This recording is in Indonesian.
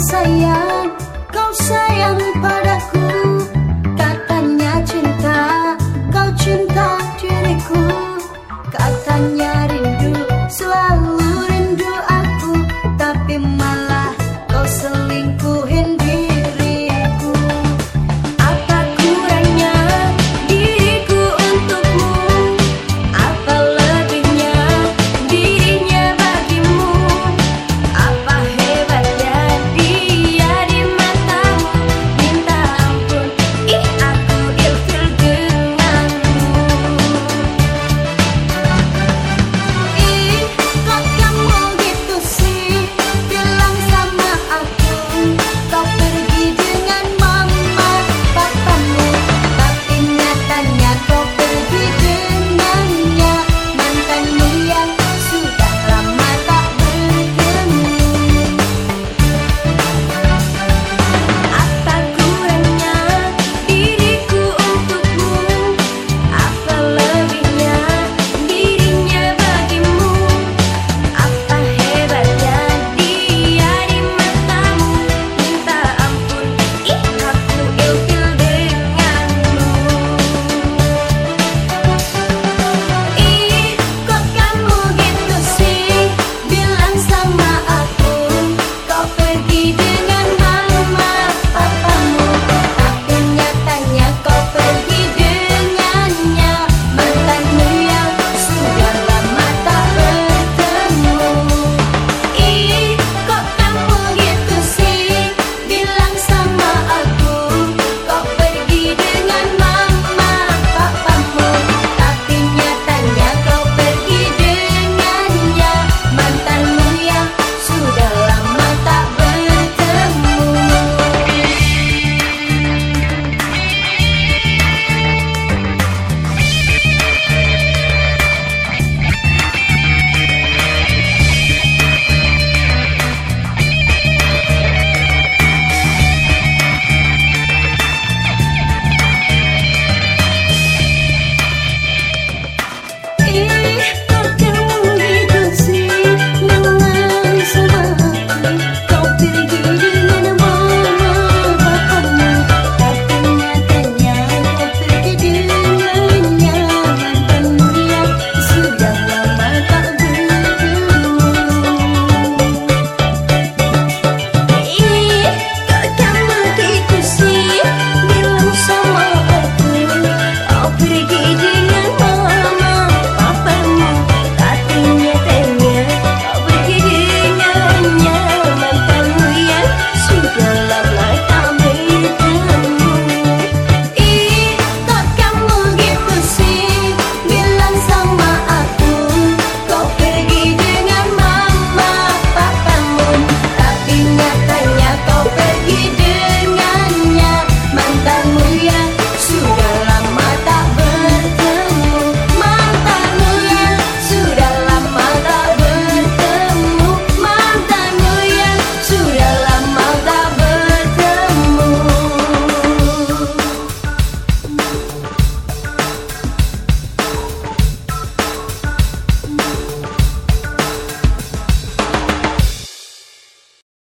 sayang Kau sayang padaku. Katanya cinta Kau cinta diriku. Katanya